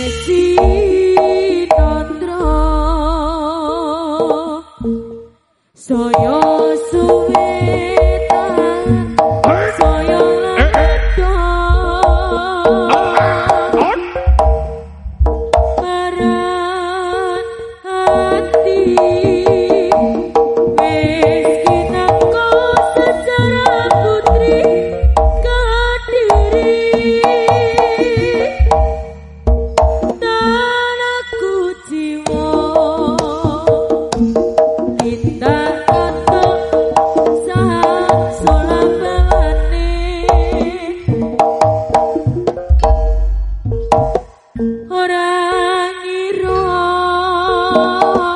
necesito otro. Soy yo. oh,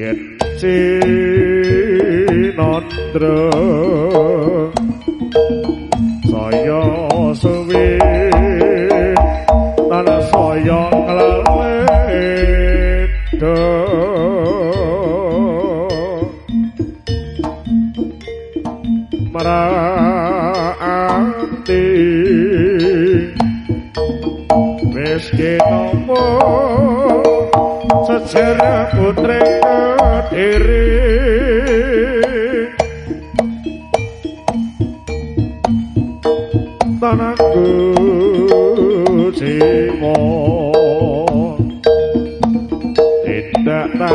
yen sinodra saya suwi lan saya kelawedo marati wis kenapa Sejarah putri ere Dan aku cimo, tidak tak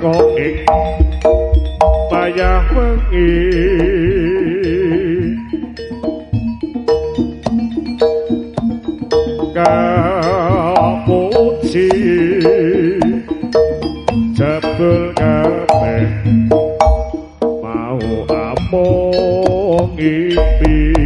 koki payah wengi. Kapuci jebul kabeh. Mau apa ngipi